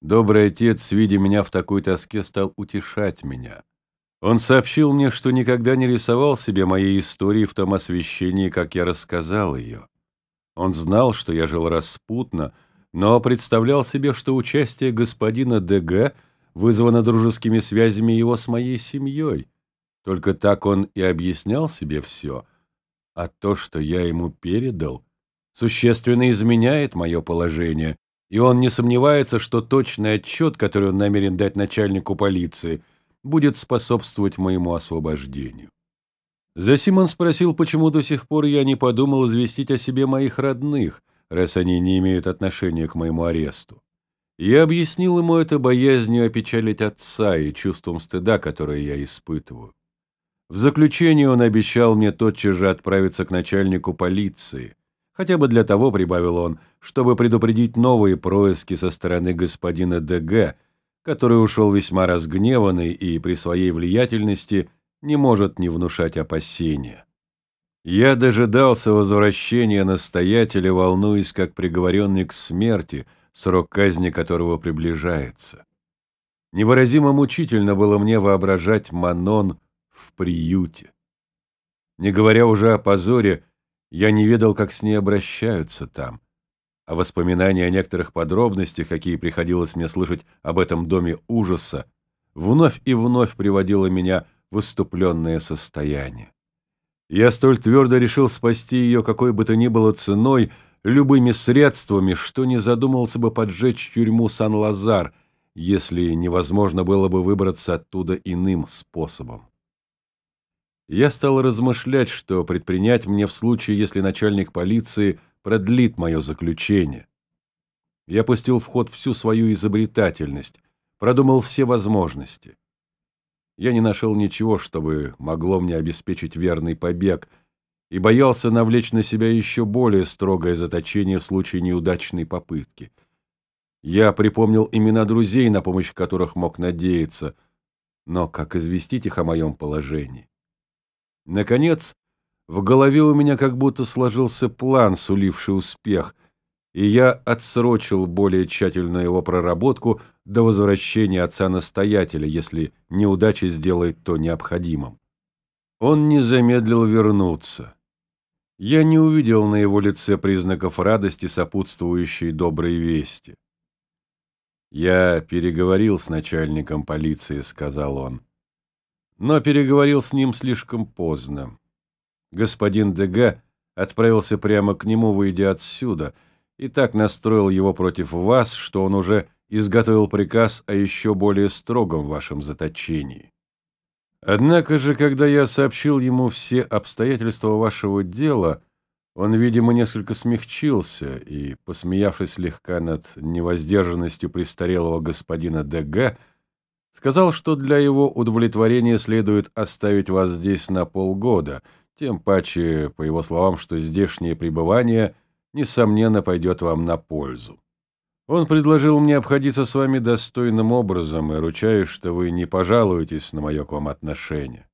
Добрый отец, видя меня в такой тоске, стал утешать меня. Он сообщил мне, что никогда не рисовал себе моей истории в том освещении, как я рассказал ее. Он знал, что я жил распутно, но представлял себе, что участие господина ДГ вызвано дружескими связями его с моей семьей. Только так он и объяснял себе все. А то, что я ему передал, существенно изменяет мое положение, и он не сомневается, что точный отчет, который он намерен дать начальнику полиции, будет способствовать моему освобождению. Засим он спросил, почему до сих пор я не подумал известить о себе моих родных, раз они не имеют отношения к моему аресту. Я объяснил ему это боязнью опечалить отца и чувством стыда, которое я испытываю. В заключение он обещал мне тотчас же отправиться к начальнику полиции, хотя бы для того, прибавил он, чтобы предупредить новые происки со стороны господина ДГ, который ушел весьма разгневанный и при своей влиятельности – не может не внушать опасения. Я дожидался возвращения настоятеля, волнуясь, как приговоренный к смерти, срок казни которого приближается. Невыразимо мучительно было мне воображать Манон в приюте. Не говоря уже о позоре, я не ведал, как с ней обращаются там. А воспоминания о некоторых подробностях, какие приходилось мне слышать об этом доме ужаса, вновь и вновь приводило меня выступленное состояние. Я столь твердо решил спасти ее какой бы то ни было ценой, любыми средствами, что не задумался бы поджечь тюрьму Сан-Лазар, если невозможно было бы выбраться оттуда иным способом. Я стал размышлять, что предпринять мне в случае, если начальник полиции продлит мое заключение. Я пустил в ход всю свою изобретательность, продумал все возможности. Я не нашел ничего, чтобы могло мне обеспечить верный побег, и боялся навлечь на себя еще более строгое заточение в случае неудачной попытки. Я припомнил имена друзей, на помощь которых мог надеяться, но как известить их о моем положении? Наконец, в голове у меня как будто сложился план, суливший успех — и я отсрочил более тщательную его проработку до возвращения отца-настоятеля, если неудача сделает то необходимым. Он не замедлил вернуться. Я не увидел на его лице признаков радости, сопутствующей доброй вести. «Я переговорил с начальником полиции», — сказал он. Но переговорил с ним слишком поздно. Господин Дега отправился прямо к нему, выйдя отсюда — и так настроил его против вас, что он уже изготовил приказ о еще более строгом вашем заточении. Однако же, когда я сообщил ему все обстоятельства вашего дела, он, видимо, несколько смягчился и, посмеявшись слегка над невоздержанностью престарелого господина ДГ, сказал, что для его удовлетворения следует оставить вас здесь на полгода, тем паче, по его словам, что здешнее пребывание – несомненно, пойдет вам на пользу. Он предложил мне обходиться с вами достойным образом и ручаюсь, что вы не пожалуетесь на мое к вам отношение.